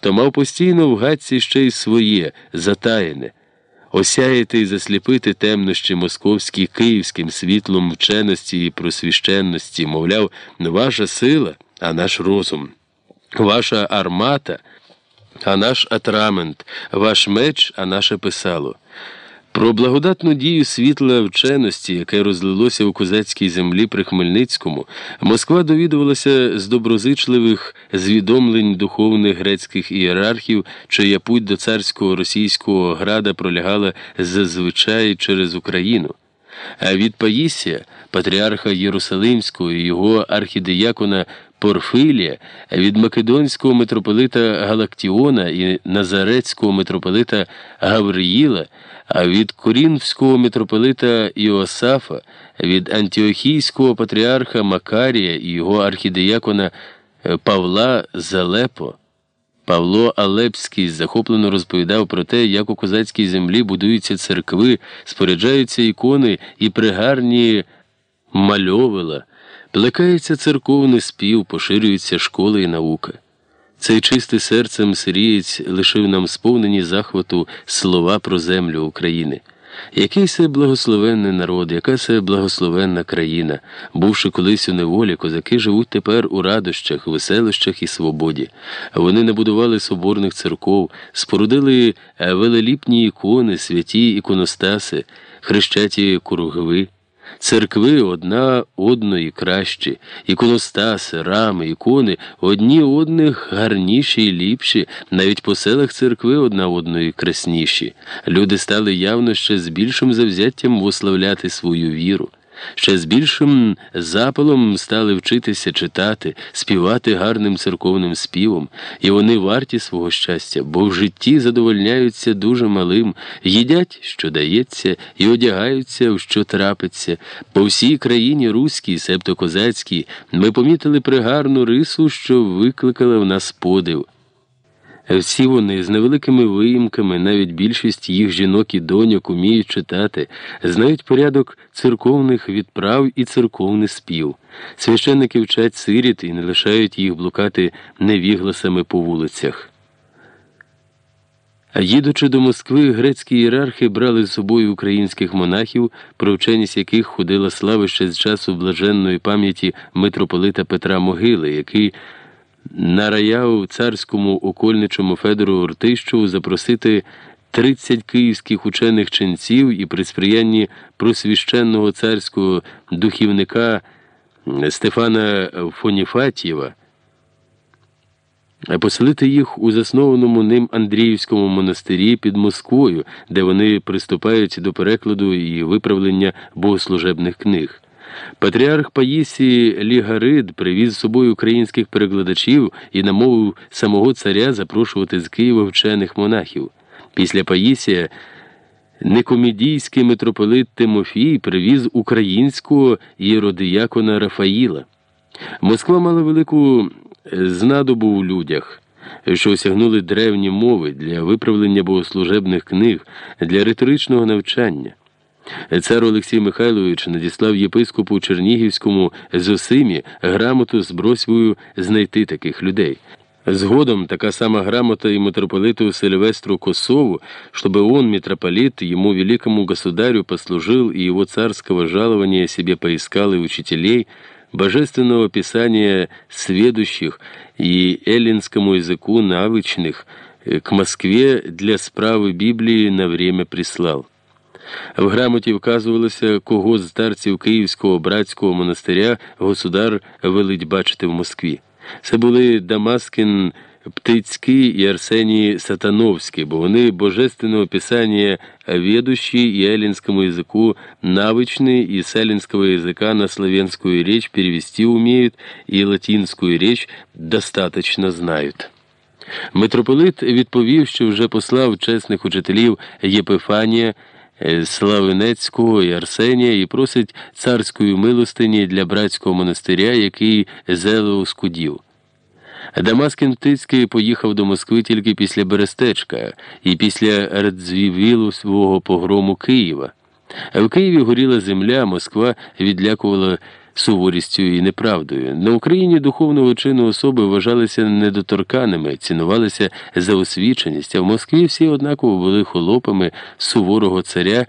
то мав постійно в гадці ще й своє, затаєне, осяяти і засліпити темнощі московські київським світлом вченості і просвіщенності, мовляв, ваша сила, а наш розум, ваша армата, а наш атрамент, ваш меч, а наше писало. Про благодатну дію світла вченості, яке розлилося у козацькій землі при Хмельницькому, Москва довідувалася з доброзичливих звідомлень духовних грецьких ієрархів, чия путь до царського російського града пролягала зазвичай через Україну. А від Паїсія, патріарха Єрусалимського і його архідеякона Порфилія, від Македонського митрополита Галактіона і Назарецького митрополита Гавриїла, а від Корінфського митрополита Іосафа, від Антіохійського патріарха Макарія і його архідеякона Павла Залепо. Павло Алепський захоплено розповідав про те, як у козацькій землі будуються церкви, споряджаються ікони і пригарні мальовила, плекається церковний спів, поширюються школи і наука. Цей чистий серцем сирієць лишив нам сповнені захвату слова про землю України. Який це благословенний народ, яка це благословенна країна, бувши колись у неволі, козаки живуть тепер у радощах, веселощах і свободі. Вони набудували соборних церков, спорудили велеліпні ікони, святі іконостаси, хрещаті куругви. Церкви одна одної кращі, іконостаси, рами, ікони одні одних гарніші і ліпші, навіть по селах церкви одна одної красніші. Люди стали явно ще з більшим завзяттям вославляти свою віру. Ще з більшим запалом стали вчитися читати, співати гарним церковним співом, і вони варті свого щастя, бо в житті задовольняються дуже малим, їдять, що дається, і одягаються, в що трапиться. По всій країні руській, себто козацькій, ми помітили пригарну рису, що викликала в нас подив. Всі вони з невеликими виїмками, навіть більшість їх жінок і доньок уміють читати, знають порядок церковних відправ і церковний спів. Священники вчать сиріт і не лишають їх блукати невігласами по вулицях. Їдучи до Москви, грецькі ієрархи брали з собою українських монахів, про вченість яких ходила слава ще з часу блаженної пам'яті митрополита Петра Могили, який нараяв царському окольничому Федору Ортищеву запросити 30 київських учених ченців і при сприянні просвіщенного царського духівника Стефана Фоніфатєва поселити їх у заснованому ним Андріївському монастирі під Москвою, де вони приступають до перекладу і виправлення богослужебних книг. Патріарх Паїсій Лігарид привіз з собою українських перекладачів і намовив самого царя запрошувати з Києва вчених монахів. Після Паїсія некомедійський митрополит Тимофій привіз українського єродіякона Рафаїла. Москва мала велику знадобу у людях. Що осягнули древні мови для виправлення богослужебних книг, для риторичного навчання. Цар Олексій Михайлович надіслав єпископу Чернігівському Зосимі грамоту з бросьбою знайти таких людей. Згодом така сама грамота і митрополиту Сильвестру Косову, чтобы он, митрополит, ему великому государю послужил и его царского жалования себе поискал и учителей, божественного писания сведущих и эллинскому языку навычных к Москве для справи Библии на время прислал. В грамоті вказувалося, кого з старців Київського братського монастиря государ велить бачити в Москві. Це були Дамаскін Птицький і Арсеній Сатановський, бо вони божественного писання ведущі і эллинскому языку навычны, и с эллинского языка на славянскую речь перевести умеют, и латинскую речь достаточно знають. Митрополит відповів, що вже послав чесних учителів Єпифанія. Славенецького і Арсенія і просить царської милостині для братського монастиря, який зело скудів. Дамаскін Птицький поїхав до Москви тільки після Берестечка і після радзвівілого погрому Києва. В Києві горіла земля, Москва відлякувала суворістю і неправдою. На Україні духовного чину особи вважалися недоторканими, цінувалися за освіченість, а в Москві всі однаково були холопами суворого царя